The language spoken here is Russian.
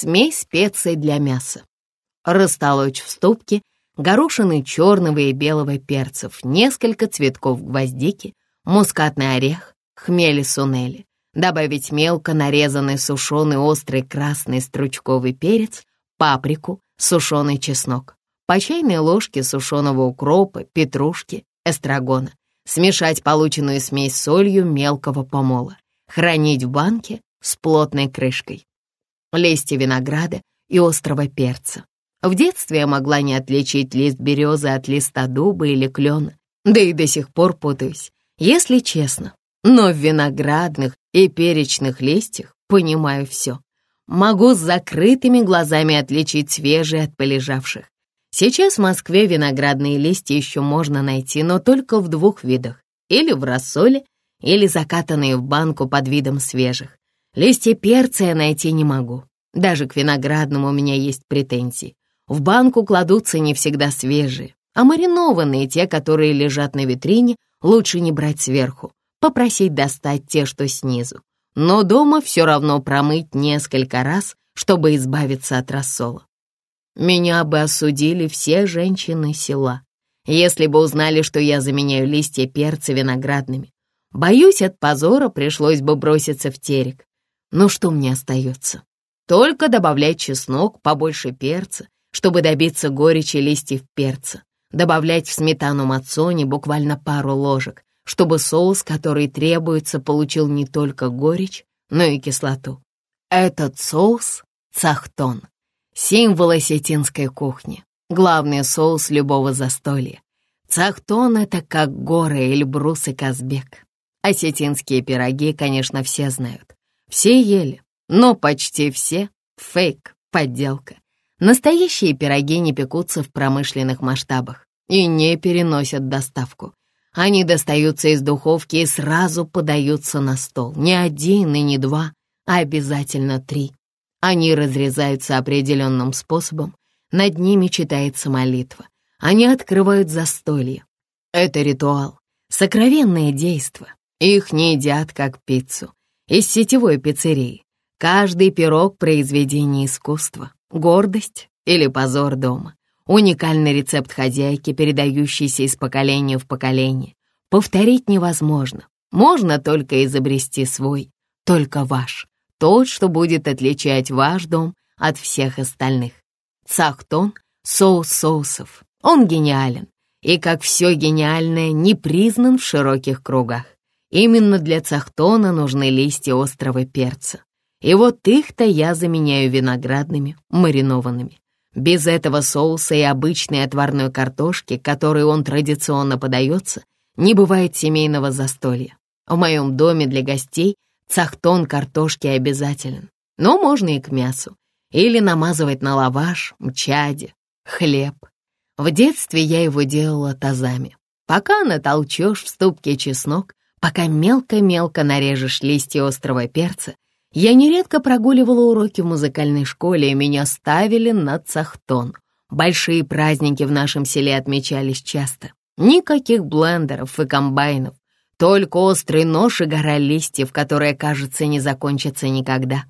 Смесь специй для мяса. Растолочь в ступке горошины черного и белого перцев, несколько цветков гвоздики, мускатный орех, хмели сунели. Добавить мелко нарезанный сушеный острый красный стручковый перец, паприку, сушеный чеснок, по чайной ложке сушеного укропа, петрушки, эстрагона. Смешать полученную смесь солью мелкого помола. Хранить в банке с плотной крышкой. Листья винограда и острого перца. В детстве я могла не отличить лист березы от листа дуба или клена, да и до сих пор путаюсь, если честно. Но в виноградных и перечных листьях понимаю все. Могу с закрытыми глазами отличить свежие от полежавших. Сейчас в Москве виноградные листья еще можно найти, но только в двух видах. Или в рассоле, или закатанные в банку под видом свежих. Листья перца я найти не могу. Даже к виноградному у меня есть претензии. В банку кладутся не всегда свежие, а маринованные, те, которые лежат на витрине, лучше не брать сверху, попросить достать те, что снизу. Но дома все равно промыть несколько раз, чтобы избавиться от рассола. Меня бы осудили все женщины села, если бы узнали, что я заменяю листья перца виноградными. Боюсь, от позора пришлось бы броситься в терек. Но что мне остается? Только добавлять чеснок, побольше перца, чтобы добиться горечи листьев перца. Добавлять в сметану мацони буквально пару ложек, чтобы соус, который требуется, получил не только горечь, но и кислоту. Этот соус — цахтон, символ осетинской кухни, главный соус любого застолья. Цахтон — это как горы, Эльбрус и Казбек. Осетинские пироги, конечно, все знают. Все ели, но почти все — фейк, подделка. Настоящие пироги не пекутся в промышленных масштабах и не переносят доставку. Они достаются из духовки и сразу подаются на стол. Не один и не два, а обязательно три. Они разрезаются определенным способом, над ними читается молитва. Они открывают застолье. Это ритуал, сокровенное действо. Их не едят как пиццу. Из сетевой пиццерии. Каждый пирог — произведение искусства, гордость или позор дома. Уникальный рецепт хозяйки, передающийся из поколения в поколение. Повторить невозможно. Можно только изобрести свой, только ваш. Тот, что будет отличать ваш дом от всех остальных. Цахтон — соус соусов. Он гениален. И, как все гениальное, не признан в широких кругах. Именно для цахтона нужны листья острого перца. И вот их-то я заменяю виноградными, маринованными. Без этого соуса и обычной отварной картошки, которой он традиционно подается, не бывает семейного застолья. В моем доме для гостей цахтон картошки обязателен, но можно и к мясу. Или намазывать на лаваш, мчади, хлеб. В детстве я его делала тазами. Пока натолчешь в ступке чеснок, Пока мелко-мелко нарежешь листья острого перца, я нередко прогуливала уроки в музыкальной школе, и меня ставили на цахтон. Большие праздники в нашем селе отмечались часто. Никаких блендеров и комбайнов, только острый нож и гора листьев, которая, кажется, не закончится никогда.